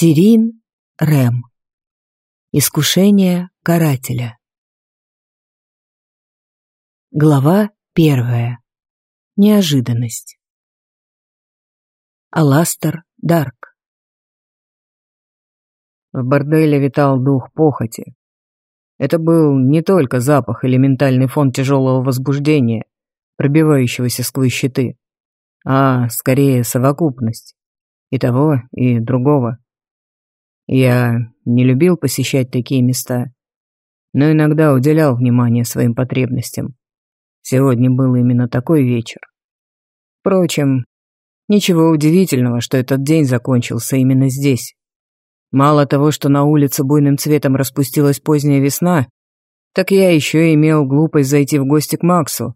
Терин Рэм. Искушение карателя. Глава первая. Неожиданность. Аластер Дарк. В борделе витал дух похоти. Это был не только запах или ментальный фон тяжелого возбуждения, пробивающегося сквозь щиты, а скорее совокупность и того, и другого. Я не любил посещать такие места, но иногда уделял внимание своим потребностям. Сегодня был именно такой вечер. Впрочем, ничего удивительного, что этот день закончился именно здесь. Мало того, что на улице буйным цветом распустилась поздняя весна, так я еще имел глупость зайти в гости к Максу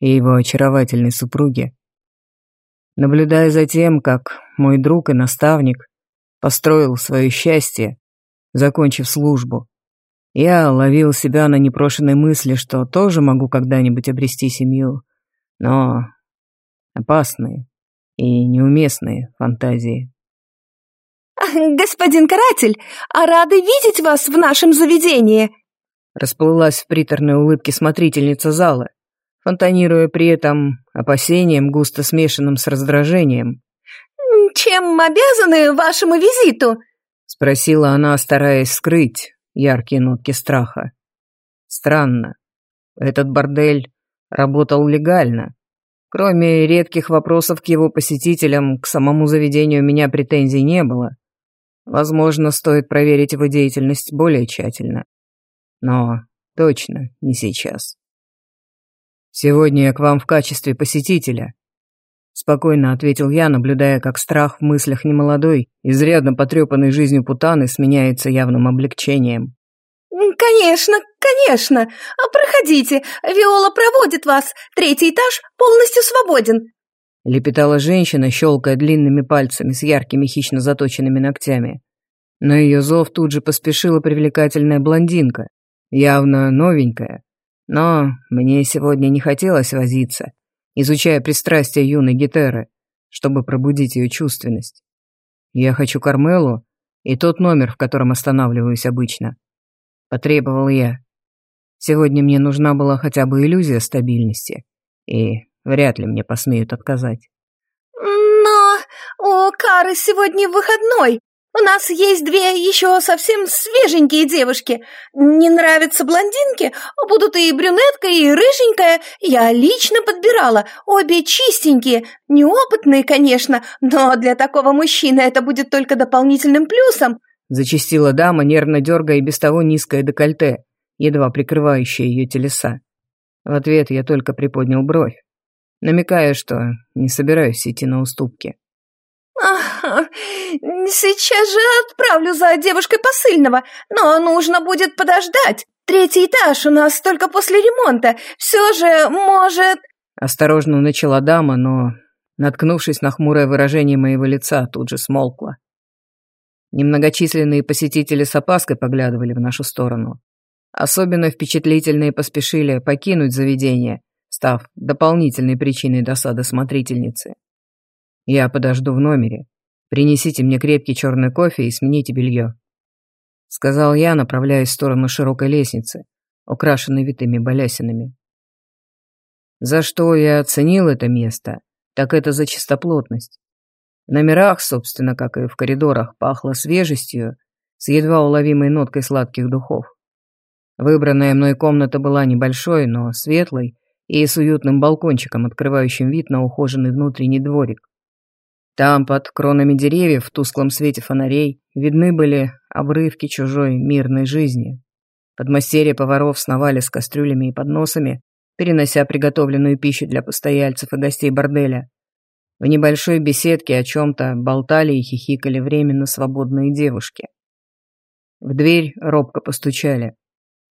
и его очаровательной супруге. Наблюдая за тем, как мой друг и наставник построил свое счастье, закончив службу. Я ловил себя на непрошенной мысли, что тоже могу когда-нибудь обрести семью, но опасные и неуместные фантазии. «Господин каратель, а рады видеть вас в нашем заведении!» Расплылась в приторной улыбке смотрительница зала, фонтанируя при этом опасением, густо смешанным с раздражением. «Чем обязаны вашему визиту?» — спросила она, стараясь скрыть яркие нотки страха. Странно. Этот бордель работал легально. Кроме редких вопросов к его посетителям, к самому заведению у меня претензий не было. Возможно, стоит проверить его деятельность более тщательно. Но точно не сейчас. Сегодня я к вам в качестве посетителя, Спокойно ответил я, наблюдая, как страх в мыслях немолодой, изрядно потрепанной жизнью Путаны сменяется явным облегчением. «Конечно, конечно! А проходите, Виола проводит вас, третий этаж полностью свободен!» Лепетала женщина, щелкая длинными пальцами с яркими хищно заточенными ногтями. На ее зов тут же поспешила привлекательная блондинка, явно новенькая. Но мне сегодня не хотелось возиться, изучая пристрастия юной Гетеры, чтобы пробудить ее чувственность. Я хочу Кармелу и тот номер, в котором останавливаюсь обычно. Потребовал я. Сегодня мне нужна была хотя бы иллюзия стабильности, и вряд ли мне посмеют отказать. «Но у Кары сегодня выходной, у нас есть две еще совсем свеженькие девушки. Не нравятся блондинки? Будут и брюнетка, и рыженькая. Я лично подбирала. Обе чистенькие. Неопытные, конечно, но для такого мужчины это будет только дополнительным плюсом. Зачастила дама, нервно дергая без того низкое декольте, едва прикрывающее ее телеса. В ответ я только приподнял бровь, намекая, что не собираюсь идти на уступки. Сейчас же отправлю за девушкой посыльного, но нужно будет подождать. Третий этаж у нас только после ремонта. Все же, может...» Осторожно начала дама, но, наткнувшись на хмурое выражение моего лица, тут же смолкла. Немногочисленные посетители с опаской поглядывали в нашу сторону. Особенно впечатлительные поспешили покинуть заведение, став дополнительной причиной досады смотрительницы. Я подожду в номере. Принесите мне крепкий черный кофе и смените белье. Сказал я, направляясь в сторону широкой лестницы, украшенной витыми балясинами. За что я оценил это место, так это за чистоплотность. В номерах, собственно, как и в коридорах, пахло свежестью с едва уловимой ноткой сладких духов. Выбранная мной комната была небольшой, но светлой и с уютным балкончиком, открывающим вид на ухоженный внутренний дворик. Там, под кронами деревьев, в тусклом свете фонарей, видны были обрывки чужой мирной жизни. Подмастерья поваров сновали с кастрюлями и подносами, перенося приготовленную пищу для постояльцев и гостей борделя. В небольшой беседке о чем-то болтали и хихикали временно свободные девушки. В дверь робко постучали.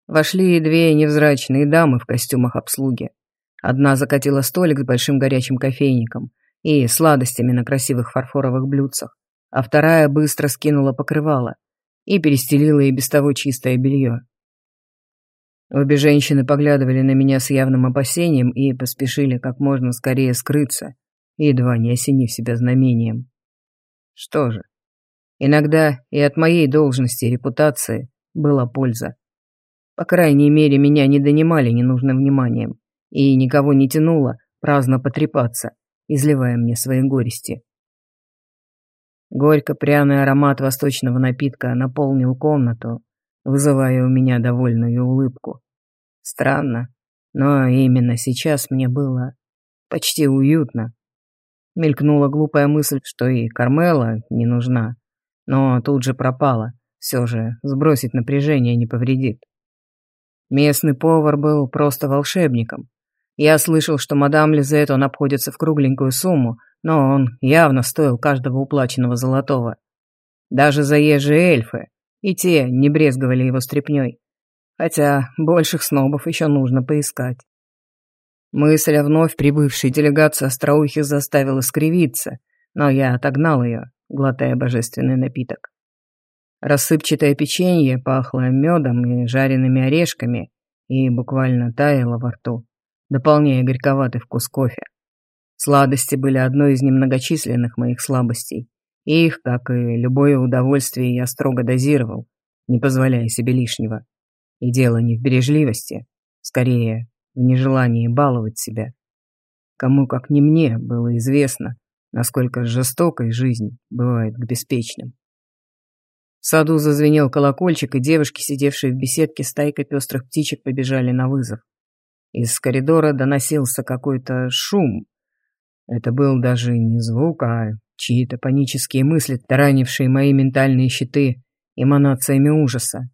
Вошли две невзрачные дамы в костюмах обслуги. Одна закатила столик с большим горячим кофейником – и сладостями на красивых фарфоровых блюдцах, а вторая быстро скинула покрывало и перестелила и без того чистое белье. Обе женщины поглядывали на меня с явным опасением и поспешили как можно скорее скрыться, едва не осенив себя знамением. Что же, Иногда и от моей должности и репутации была польза. По крайней мере, меня не донимали ненужным вниманием и никого не тянуло праздно потрепаться, изливая мне свои горести. Горько-пряный аромат восточного напитка наполнил комнату, вызывая у меня довольную улыбку. Странно, но именно сейчас мне было почти уютно. Мелькнула глупая мысль, что и Кармела не нужна, но тут же пропала. Все же сбросить напряжение не повредит. Местный повар был просто волшебником. Я слышал, что мадам Лизет он обходится в кругленькую сумму, но он явно стоил каждого уплаченного золотого. Даже заезжие эльфы, и те не брезговали его стряпнёй. Хотя больших снобов еще нужно поискать. Мысль о вновь прибывшей делегации остроухих заставила скривиться, но я отогнал ее, глотая божественный напиток. Рассыпчатое печенье пахло медом и жареными орешками и буквально таяло во рту, дополняя горьковатый вкус кофе. Сладости были одной из немногочисленных моих слабостей. И их, как и любое удовольствие, я строго дозировал, не позволяя себе лишнего. И дело не в бережливости, скорее, в нежелании баловать себя. Кому, как не мне, было известно, насколько жестокой жизнь бывает к беспечным. В саду зазвенел колокольчик, и девушки, сидевшие в беседке с тайкой пестрых птичек, побежали на вызов. Из коридора доносился какой-то шум, это был даже не звук, а чьи-то панические мысли, таранившие мои ментальные щиты эманациями ужаса.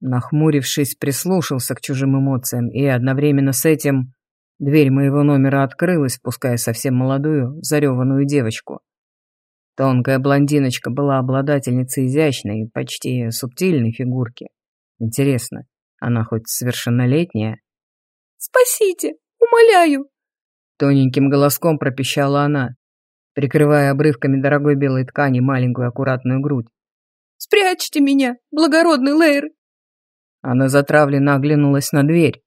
Нахмурившись, прислушался к чужим эмоциям, и одновременно с этим дверь моего номера открылась, впуская совсем молодую, зареванную девочку. Тонкая блондиночка была обладательницей изящной, почти субтильной фигурки. Интересно, она хоть совершеннолетняя? «Спасите! Умоляю!» Тоненьким голоском пропищала она, прикрывая обрывками дорогой белой ткани маленькую аккуратную грудь. «Спрячьте меня, благородный Лейр!» Она затравленно оглянулась на дверь.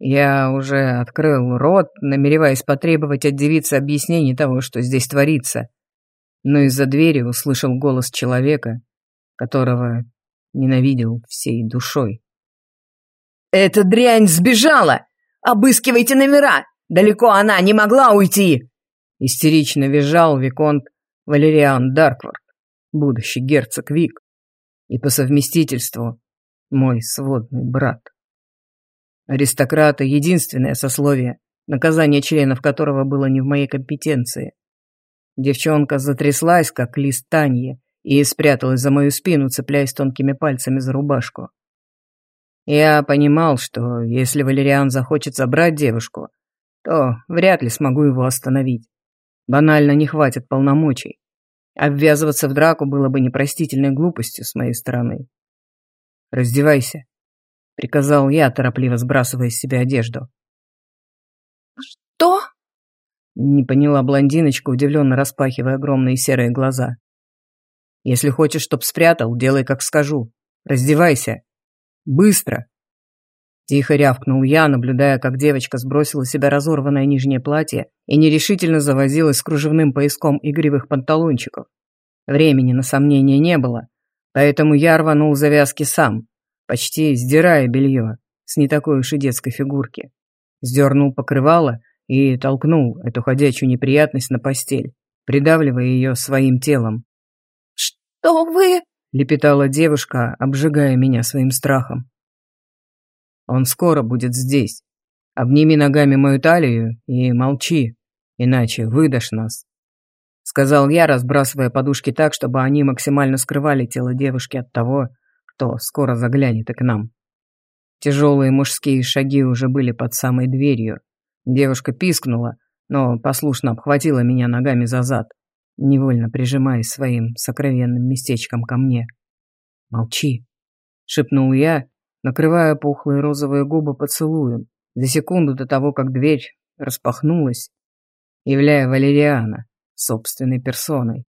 Я уже открыл рот, намереваясь потребовать от девицы объяснений того, что здесь творится. Но из-за двери услышал голос человека, которого ненавидел всей душой. «Эта дрянь сбежала! Обыскивайте номера! Далеко она не могла уйти!» Истерично визжал Виконт Валериан Дарквард, будущий герцог Вик, и по совместительству мой сводный брат. Аристократы — единственное сословие, наказание членов которого было не в моей компетенции. Девчонка затряслась, как лист танье, и спряталась за мою спину, цепляясь тонкими пальцами за рубашку. Я понимал, что если Валериан захочет забрать девушку, то вряд ли смогу его остановить. Банально не хватит полномочий. Обвязываться в драку было бы непростительной глупостью с моей стороны. «Раздевайся», — приказал я, торопливо сбрасывая с себя одежду. «Что?» — не поняла блондиночка, удивленно распахивая огромные серые глаза. «Если хочешь, чтоб спрятал, делай, как скажу. Раздевайся. Быстро!» Тихо рявкнул я, наблюдая, как девочка сбросила себя разорванное нижнее платье и нерешительно завозилась с кружевным пояском игривых панталончиков. Времени на сомнения не было, поэтому я рванул завязки сам, почти сдирая белье с не такой уж и детской фигурки. Сдернул покрывало и толкнул эту ходячую неприятность на постель, придавливая ее своим телом. «Что вы...» — лепетала девушка, обжигая меня своим страхом. Он скоро будет здесь. Обними ногами мою талию и молчи, иначе выдашь нас», — сказал я, разбрасывая подушки так, чтобы они максимально скрывали тело девушки от того, кто скоро заглянет и к нам. Тяжелые мужские шаги уже были под самой дверью. Девушка пискнула, но послушно обхватила меня ногами за зад, невольно прижимаясь своим сокровенным местечком ко мне. «Молчи», — шепнул я накрывая пухлые розовые губы поцелуем, за секунду до того, как дверь распахнулась, являя Валериана собственной персоной.